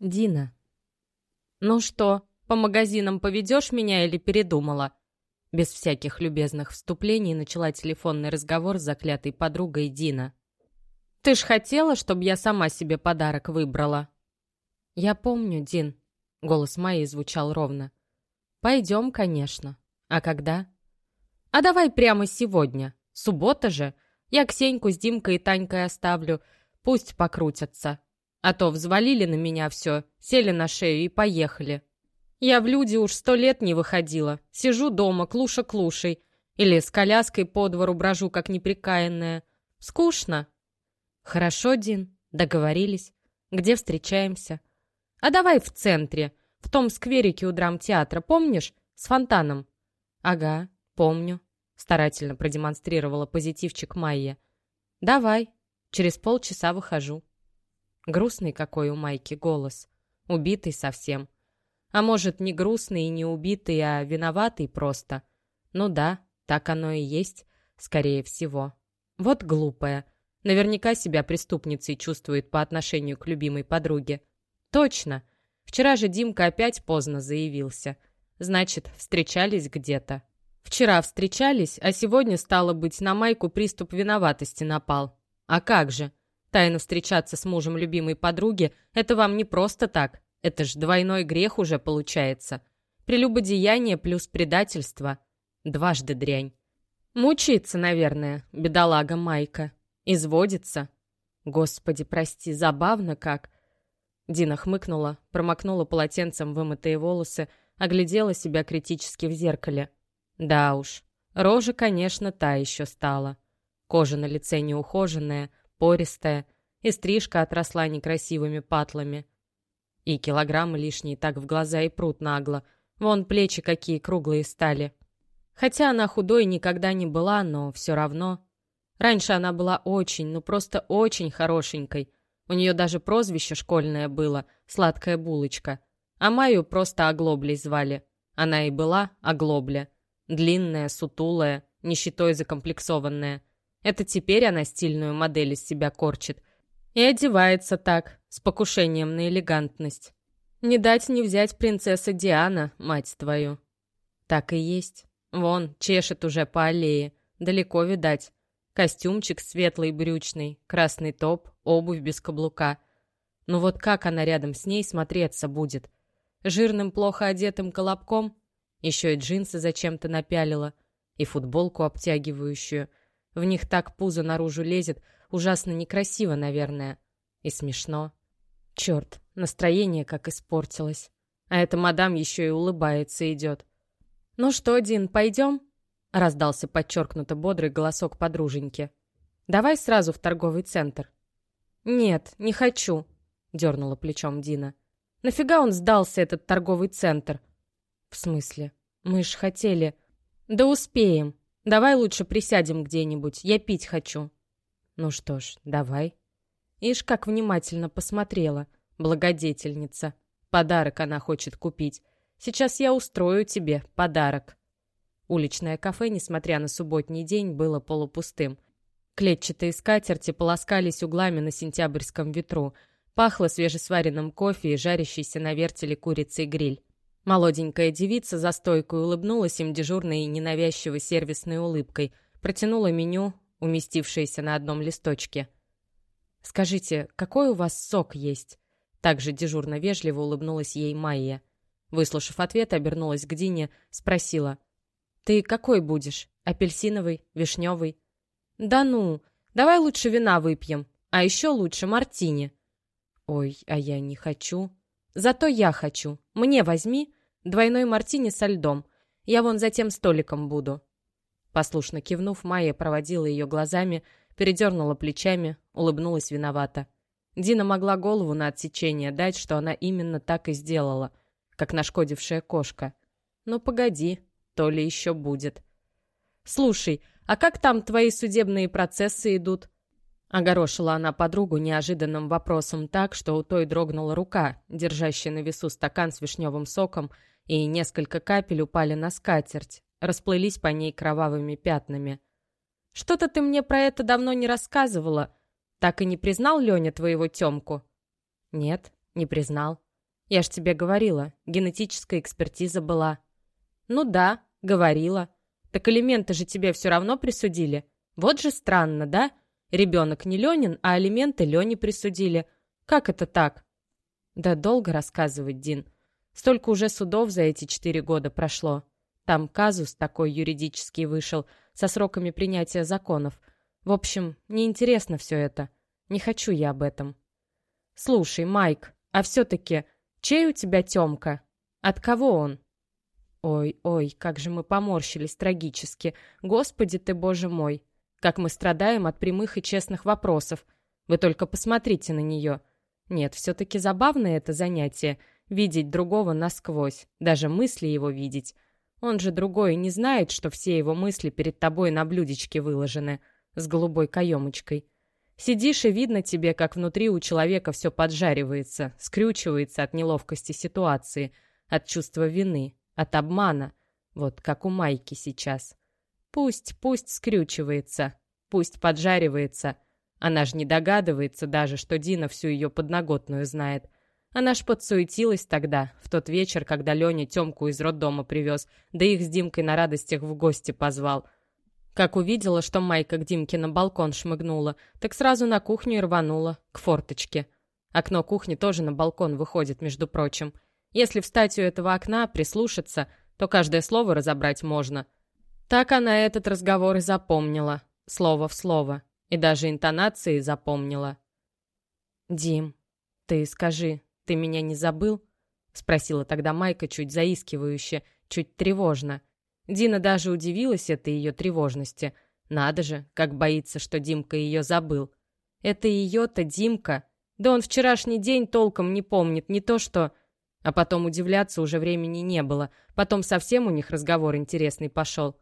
Дина. «Ну что, по магазинам поведешь меня или передумала?» Без всяких любезных вступлений начала телефонный разговор с заклятой подругой Дина. «Ты ж хотела, чтобы я сама себе подарок выбрала?» «Я помню, Дин», — голос Майи звучал ровно. «Пойдем, конечно. А когда?» «А давай прямо сегодня. Суббота же. Я Ксеньку с Димкой и Танькой оставлю. Пусть покрутятся. А то взвалили на меня все, сели на шею и поехали. Я в люди уж сто лет не выходила. Сижу дома, клуша-клушей. Или с коляской по двору брожу, как неприкаянная. Скучно. Хорошо, Дин, договорились. Где встречаемся? А давай в центре, в том скверике у драмтеатра, помнишь? С фонтаном. Ага, помню. Старательно продемонстрировала позитивчик Майя. Давай. Через полчаса выхожу. Грустный какой у Майки голос. Убитый совсем. А может, не грустный и не убитый, а виноватый просто. Ну да, так оно и есть, скорее всего. Вот глупая. Наверняка себя преступницей чувствует по отношению к любимой подруге. Точно. Вчера же Димка опять поздно заявился. Значит, встречались где-то. Вчера встречались, а сегодня, стало быть, на Майку приступ виноватости напал. А как же? Тайно встречаться с мужем любимой подруги — это вам не просто так. Это ж двойной грех уже получается. Прелюбодеяние плюс предательство. Дважды дрянь. Мучается, наверное, бедолага Майка. Изводится. Господи, прости, забавно как. Дина хмыкнула, промокнула полотенцем вымытые волосы, оглядела себя критически в зеркале. Да уж, рожа, конечно, та еще стала. Кожа на лице неухоженная, пористая, и стрижка отросла некрасивыми патлами. И килограммы лишние так в глаза и прут нагло. Вон плечи какие круглые стали. Хотя она худой никогда не была, но все равно. Раньше она была очень, ну просто очень хорошенькой. У нее даже прозвище школьное было «Сладкая булочка». А Майю просто Оглоблей звали. Она и была Оглобля. Длинная, сутулая, нищетой закомплексованная. Это теперь она стильную модель из себя корчит. И одевается так, с покушением на элегантность. Не дать не взять принцесса Диана, мать твою. Так и есть. Вон, чешет уже по аллее. Далеко видать. Костюмчик светлый брючный, красный топ, обувь без каблука. Ну вот как она рядом с ней смотреться будет? Жирным, плохо одетым колобком? Еще и джинсы зачем-то напялила. И футболку обтягивающую — в них так пузо наружу лезет, ужасно некрасиво, наверное. И смешно. Черт, настроение как испортилось. А эта мадам еще и улыбается идет. «Ну что, Дин, пойдем?» — раздался подчеркнуто бодрый голосок подруженьки. «Давай сразу в торговый центр». «Нет, не хочу», — дернула плечом Дина. «Нафига он сдался, этот торговый центр?» «В смысле? Мы ж хотели...» «Да успеем. Давай лучше присядем где-нибудь, я пить хочу». «Ну что ж, давай». Ишь, как внимательно посмотрела, благодетельница. Подарок она хочет купить. Сейчас я устрою тебе подарок. Уличное кафе, несмотря на субботний день, было полупустым. Клетчатые скатерти полоскались углами на сентябрьском ветру. Пахло свежесваренным кофе и жарящейся на вертеле курицей гриль. Молоденькая девица за стойкой улыбнулась им дежурной и ненавязчивой сервисной улыбкой, протянула меню, уместившееся на одном листочке. «Скажите, какой у вас сок есть?» Также дежурно вежливо улыбнулась ей Майя. Выслушав ответ, обернулась к Дине, спросила. «Ты какой будешь? Апельсиновый? Вишневый?» «Да ну! Давай лучше вина выпьем, а еще лучше мартини». «Ой, а я не хочу». Зато я хочу. Мне возьми двойной мартини со льдом. Я вон за тем столиком буду». Послушно кивнув, Майя проводила ее глазами, передернула плечами, улыбнулась виновата. Дина могла голову на отсечение дать, что она именно так и сделала, как нашкодившая кошка. «Ну, погоди, то ли еще будет». «Слушай, а как там твои судебные процессы идут?» Огорошила она подругу неожиданным вопросом так, что у той дрогнула рука, держащая на весу стакан с вишневым соком, и несколько капель упали на скатерть, расплылись по ней кровавыми пятнами. «Что-то ты мне про это давно не рассказывала. Так и не признал Леня твоего Темку?» «Нет, не признал. Я ж тебе говорила, генетическая экспертиза была. Ну да, говорила. Так элементы же тебе все равно присудили. Вот же странно, да? Ребенок не Ленин, а алименты Лене присудили. Как это так? Да долго рассказывать, Дин. Столько уже судов за эти четыре года прошло. Там казус такой юридический вышел, со сроками принятия законов. В общем, неинтересно все это. Не хочу я об этом. Слушай, Майк, а все-таки, чей у тебя Темка? От кого он? Ой-ой, как же мы поморщились трагически. Господи ты, боже мой! Как мы страдаем от прямых и честных вопросов. Вы только посмотрите на нее. Нет, все-таки забавное это занятие — видеть другого насквозь, даже мысли его видеть. Он же другой не знает, что все его мысли перед тобой на блюдечке выложены, с голубой каемочкой. Сидишь, и видно тебе, как внутри у человека все поджаривается, скрючивается от неловкости ситуации, от чувства вины, от обмана, вот как у Майки сейчас. Пусть, пусть скрючивается, пусть поджаривается. Она же не догадывается даже, что Дина всю ее подноготную знает. Она ж подсуетилась тогда, в тот вечер, когда Леня Темку из роддома привез, да их с Димкой на радостях в гости позвал. Как увидела, что Майка к Димке на балкон шмыгнула, так сразу на кухню и рванула, к форточке. Окно кухни тоже на балкон выходит, между прочим. Если встать у этого окна, прислушаться, то каждое слово разобрать можно — так она этот разговор и запомнила, слово в слово, и даже интонации запомнила. «Дим, ты скажи, ты меня не забыл?» — спросила тогда Майка чуть заискивающе, чуть тревожно. Дина даже удивилась этой ее тревожности. Надо же, как боится, что Димка ее забыл. Это ее-то Димка. Да он вчерашний день толком не помнит, не то что... А потом удивляться уже времени не было. Потом совсем у них разговор интересный пошел.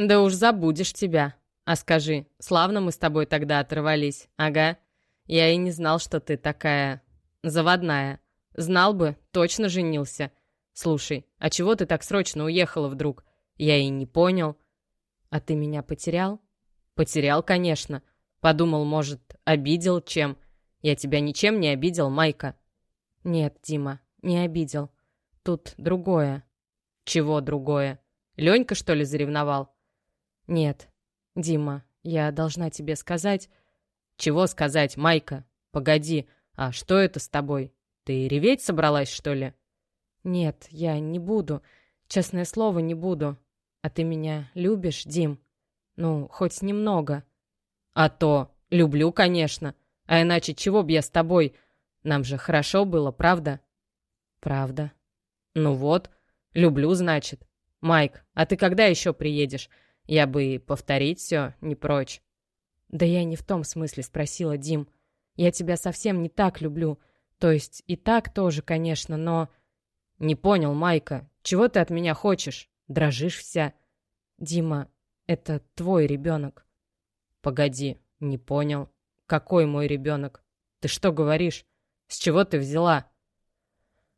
«Да уж забудешь тебя. А скажи, славно мы с тобой тогда оторвались, ага? Я и не знал, что ты такая... заводная. Знал бы, точно женился. Слушай, а чего ты так срочно уехала вдруг? Я и не понял. А ты меня потерял? Потерял, конечно. Подумал, может, обидел чем? Я тебя ничем не обидел, Майка. Нет, Дима, не обидел. Тут другое. Чего другое? Ленька, что ли, заревновал? «Нет, Дима, я должна тебе сказать...» «Чего сказать, Майка? Погоди, а что это с тобой? Ты реветь собралась, что ли?» «Нет, я не буду. Честное слово, не буду. А ты меня любишь, Дим? Ну, хоть немного». «А то! Люблю, конечно. А иначе чего б я с тобой? Нам же хорошо было, правда?» «Правда». «Ну вот, люблю, значит. Майк, а ты когда еще приедешь? Я бы повторить все не прочь. Да я не в том смысле спросила, Дим. Я тебя совсем не так люблю. То есть и так тоже, конечно, но... Не понял, Майка. Чего ты от меня хочешь? Дрожишь вся. Дима, это твой ребенок. Погоди, не понял. Какой мой ребенок? Ты что говоришь? С чего ты взяла?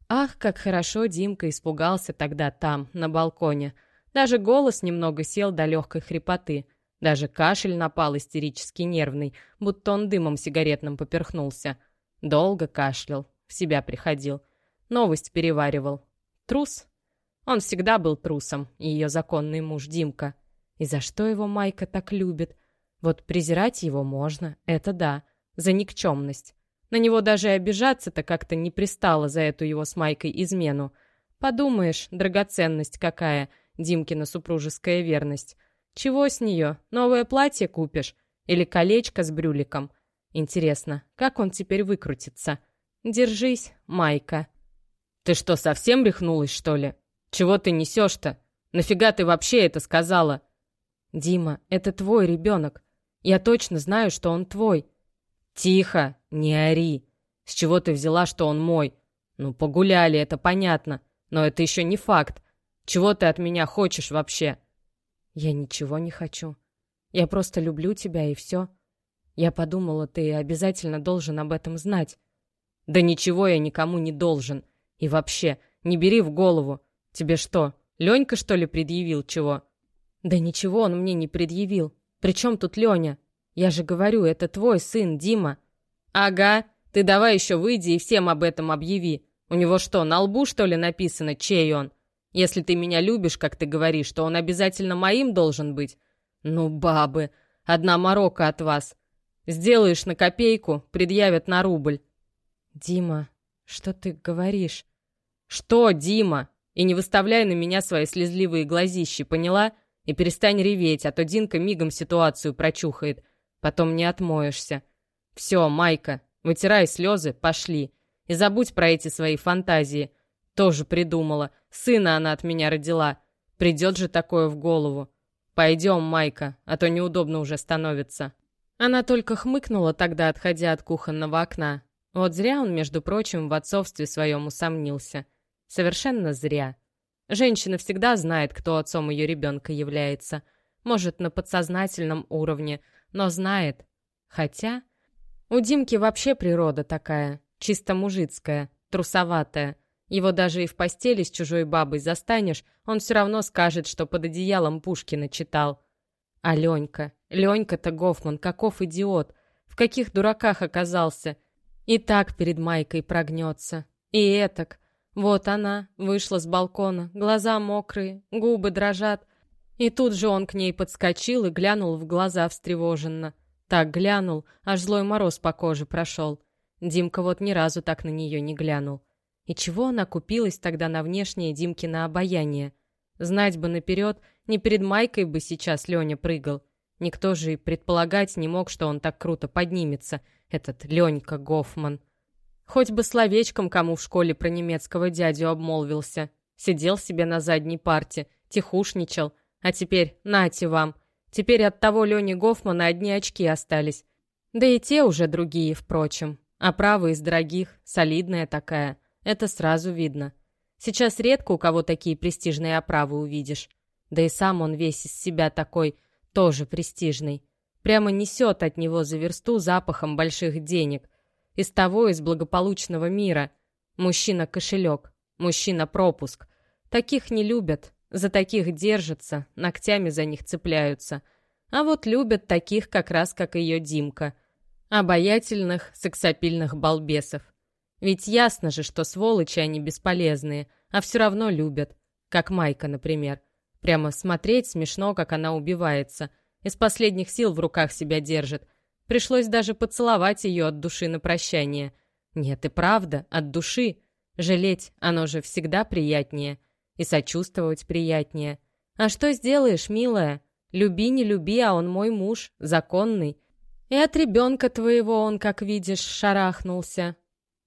Ах, как хорошо Димка испугался тогда там, на балконе. Даже голос немного сел до легкой хрипоты. Даже кашель напал истерически нервный, будто он дымом сигаретным поперхнулся. Долго кашлял, в себя приходил. Новость переваривал. Трус? Он всегда был трусом, ее законный муж Димка. И за что его Майка так любит? Вот презирать его можно, это да, за никчемность. На него даже и обижаться-то как-то не пристало за эту его с Майкой измену. Подумаешь, драгоценность какая — Димкина супружеская верность. Чего с нее? Новое платье купишь? Или колечко с брюликом? Интересно, как он теперь выкрутится? Держись, Майка. Ты что, совсем рехнулась, что ли? Чего ты несешь-то? Нафига ты вообще это сказала? Дима, это твой ребенок. Я точно знаю, что он твой. Тихо, не ори. С чего ты взяла, что он мой? Ну, погуляли, это понятно. Но это еще не факт. Чего ты от меня хочешь вообще?» «Я ничего не хочу. Я просто люблю тебя, и все. Я подумала, ты обязательно должен об этом знать». «Да ничего я никому не должен. И вообще, не бери в голову. Тебе что, Ленька, что ли, предъявил чего?» «Да ничего он мне не предъявил. Причем тут Леня? Я же говорю, это твой сын, Дима». «Ага, ты давай еще выйди и всем об этом объяви. У него что, на лбу, что ли, написано, чей он? Если ты меня любишь, как ты говоришь, то он обязательно моим должен быть. Ну, бабы, одна морока от вас. Сделаешь на копейку, предъявят на рубль. Дима, что ты говоришь? Что, Дима? И не выставляй на меня свои слезливые глазищи, поняла? И перестань реветь, а то Динка мигом ситуацию прочухает. Потом не отмоешься. Все, Майка, вытирай слезы, пошли. И забудь про эти свои фантазии. Тоже придумала. Сына она от меня родила. Придет же такое в голову. Пойдем, Майка, а то неудобно уже становится. Она только хмыкнула тогда, отходя от кухонного окна. Вот зря он, между прочим, в отцовстве своем усомнился. Совершенно зря. Женщина всегда знает, кто отцом ее ребенка является. Может, на подсознательном уровне, но знает. Хотя... У Димки вообще природа такая, чисто мужицкая, трусоватая. Его даже и в постели с чужой бабой застанешь, он все равно скажет, что под одеялом Пушкина читал. А Ленька, Ленька-то Гофман, каков идиот, в каких дураках оказался. И так перед Майкой прогнется. И этак. Вот она, вышла с балкона, глаза мокрые, губы дрожат. И тут же он к ней подскочил и глянул в глаза встревоженно. Так глянул, аж злой мороз по коже прошел. Димка вот ни разу так на нее не глянул. И чего она купилась тогда на внешнее Димкино обаяние? Знать бы наперед, не перед Майкой бы сейчас Леня прыгал. Никто же и предполагать не мог, что он так круто поднимется, этот Ленька Гофман. Хоть бы словечком кому в школе про немецкого дядю обмолвился. Сидел себе на задней парте, тихушничал. А теперь, нате вам. Теперь от того Лени Гофмана одни очки остались. Да и те уже другие, впрочем. Оправа из дорогих, солидная такая. Это сразу видно. Сейчас редко у кого такие престижные оправы увидишь. Да и сам он весь из себя такой, тоже престижный. Прямо несет от него за версту запахом больших денег. Из того, из благополучного мира. Мужчина-кошелек, мужчина-пропуск. Таких не любят, за таких держатся, ногтями за них цепляются. А вот любят таких как раз, как ее Димка. Обаятельных, сексапильных балбесов. Ведь ясно же, что сволочи они бесполезные, а все равно любят. Как Майка, например. Прямо смотреть смешно, как она убивается. Из последних сил в руках себя держит. Пришлось даже поцеловать ее от души на прощание. Нет, и правда, от души. Жалеть, оно же всегда приятнее. И сочувствовать приятнее. А что сделаешь, милая? Люби, не люби, а он мой муж, законный. И от ребенка твоего он, как видишь, шарахнулся.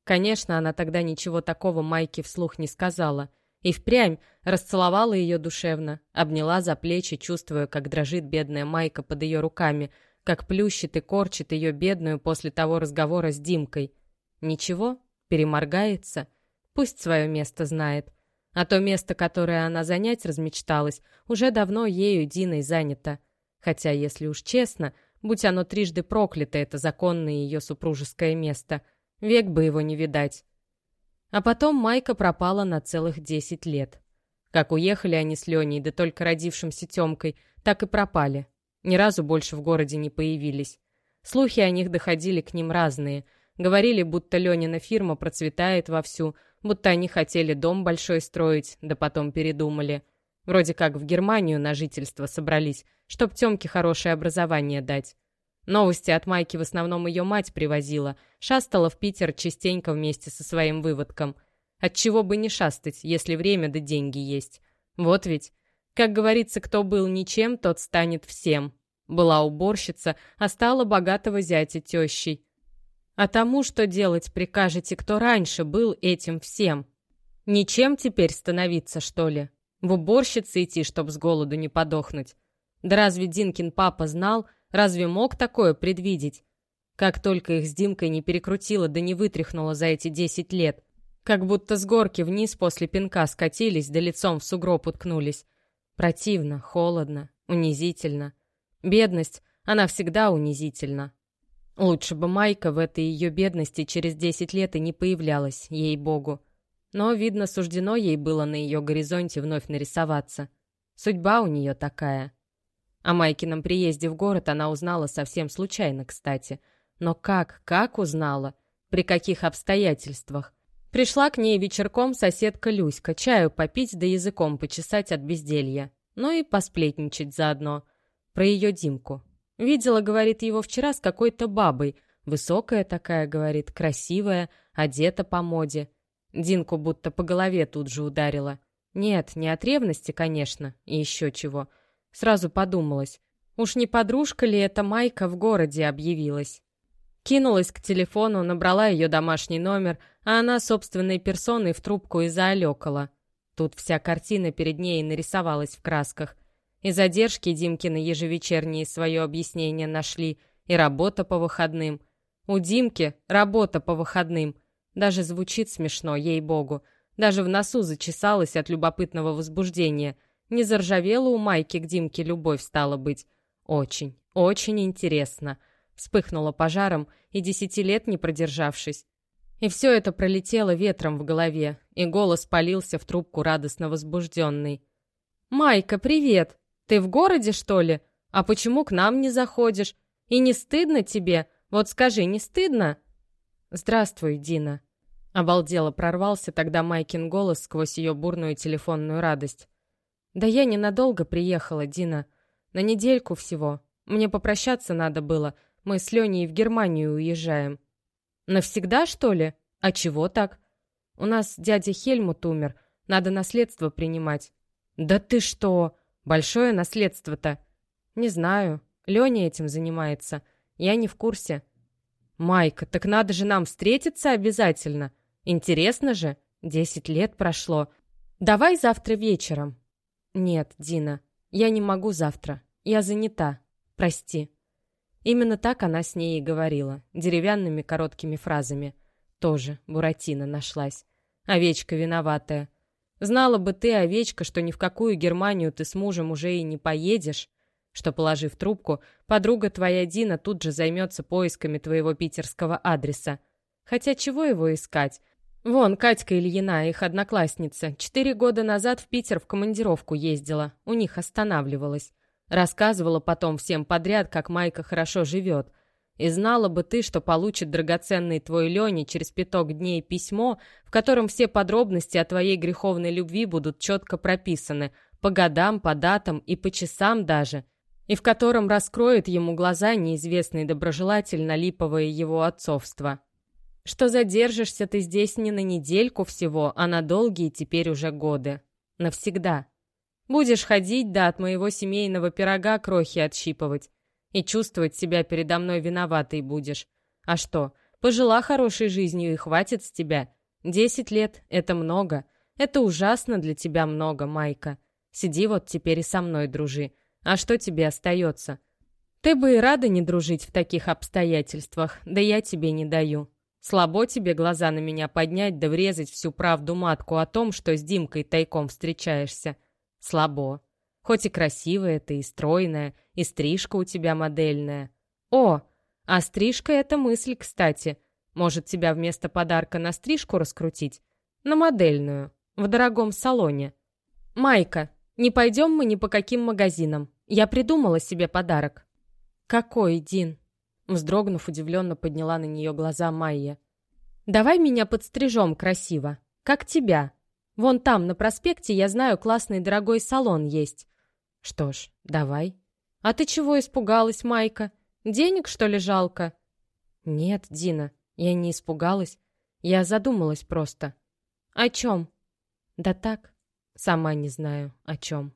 Конечно, она тогда ничего такого Майке вслух не сказала. И впрямь расцеловала ее душевно, обняла за плечи, чувствуя, как дрожит бедная Майка под ее руками, как плющит и корчит ее бедную после того разговора с Димкой. Ничего, переморгается, пусть свое место знает. А то место, которое она занять размечталась, уже давно ею, Диной, занято. Хотя, если уж честно, будь оно трижды проклято, это законное ее супружеское место — Век бы его не видать. А потом Майка пропала на целых десять лет. Как уехали они с Леней, да только родившимся Тёмкой, так и пропали. Ни разу больше в городе не появились. Слухи о них доходили к ним разные. Говорили, будто Ленина фирма процветает вовсю, будто они хотели дом большой строить, да потом передумали. Вроде как в Германию на жительство собрались, чтоб Тёмке хорошее образование дать. Новости от Майки в основном ее мать привозила. Шастала в Питер частенько вместе со своим выводком. Отчего бы не шастать, если время да деньги есть. Вот ведь. Как говорится, кто был ничем, тот станет всем. Была уборщица, а стала богатого зятя тещей. А тому, что делать прикажете, кто раньше был этим всем? Ничем теперь становиться, что ли? В уборщице идти, чтоб с голоду не подохнуть? Да разве Динкин папа знал, Разве мог такое предвидеть? Как только их с Димкой не перекрутило да не вытряхнуло за эти десять лет. Как будто с горки вниз после пинка скатились, да лицом в сугроб уткнулись. Противно, холодно, унизительно. Бедность, она всегда унизительна. Лучше бы Майка в этой ее бедности через десять лет и не появлялась, ей-богу. Но, видно, суждено ей было на ее горизонте вновь нарисоваться. Судьба у нее такая. О Майкином приезде в город она узнала совсем случайно, кстати. Но как, как узнала? При каких обстоятельствах? Пришла к ней вечерком соседка Люська, чаю попить да языком почесать от безделья. Ну и посплетничать заодно. Про ее Димку. Видела, говорит, его вчера с какой-то бабой. Высокая такая, говорит, красивая, одета по моде. Динку будто по голове тут же ударила. Нет, не от ревности, конечно, и еще чего. Сразу подумалось, уж не подружка ли эта Майка в городе объявилась? Кинулась к телефону, набрала ее домашний номер, а она собственной персоной в трубку и заолекала. Тут вся картина перед ней нарисовалась в красках. И задержки Димкины ежевечерние свое объяснение нашли, и работа по выходным. У Димки работа по выходным. Даже звучит смешно, ей-богу. Даже в носу зачесалась от любопытного возбуждения. Не заржавела у Майки к Димке любовь стала быть. Очень, очень интересно вспыхнула пожаром и десяти лет не продержавшись. И все это пролетело ветром в голове, и голос полился в трубку радостно возбужденный. «Майка, привет! Ты в городе, что ли? А почему к нам не заходишь? И не стыдно тебе? Вот скажи, не стыдно?» «Здравствуй, Дина!» Обалдело прорвался тогда Майкин голос сквозь ее бурную телефонную радость. «Да я ненадолго приехала, Дина. На недельку всего. Мне попрощаться надо было, мы с Леней в Германию уезжаем. Навсегда, что ли? А чего так? У нас дядя Хельмут умер. Надо наследство принимать. Да ты что? Большое наследство-то. Не знаю. Леня этим занимается. Я не в курсе. Майка, так надо же нам встретиться обязательно. Интересно же. Десять лет прошло. Давай завтра вечером. Нет, Дина, я не могу завтра. Я занята. Прости. Именно так она с ней и говорила, деревянными короткими фразами. Тоже Буратино нашлась. Овечка виноватая. Знала бы ты, овечка, что ни в какую Германию ты с мужем уже и не поедешь, что, положив трубку, подруга твоя Дина тут же займется поисками твоего питерского адреса. Хотя чего его искать? Вон, Катька Ильина, их одноклассница, четыре года назад в Питер в командировку ездила, у них останавливалась. Рассказывала потом всем подряд, как Майка хорошо живет. И знала бы ты, что получит драгоценный твой Леня через пяток дней письмо, в котором все подробности о твоей греховной любви будут четко прописаны, по годам, по датам и по часам даже, и в котором раскроет ему глаза неизвестный доброжелатель на липовое его отцовство. Что задержишься ты здесь не на недельку всего, а на долгие теперь уже годы. Навсегда. Будешь ходить, да от моего семейного пирога крохи отщипывать. И чувствовать себя передо мной виноватой будешь. А что, пожила хорошей жизнью и хватит с тебя. Десять лет — это много. Это ужасно для тебя много, Майка. Сиди вот теперь и со мной дружи. А что тебе остается? Ты бы и рада не дружить в таких обстоятельствах, да я тебе не даю. Слабо тебе глаза на меня поднять да врезать всю правду матку о том, что с Димкой тайком встречаешься. Слабо. Хоть и красивая ты, и стройная, и стрижка у тебя модельная. О, а стрижка — это мысль, кстати. Может, тебя вместо подарка на стрижку раскрутить? На модельную, в дорогом салоне. Майка, не пойдем мы ни по каким магазинам. Я придумала себе подарок. Какой, Дин? Вздрогнув, удивленно подняла на нее глаза Майя. «Давай меня подстрижем красиво, как тебя. Вон там, на проспекте, я знаю, классный дорогой салон есть. Что ж, давай. А ты чего испугалась, Майка? Денег, что ли, жалко? Нет, Дина, я не испугалась. Я задумалась просто. О чем? Да так, сама не знаю, о чем.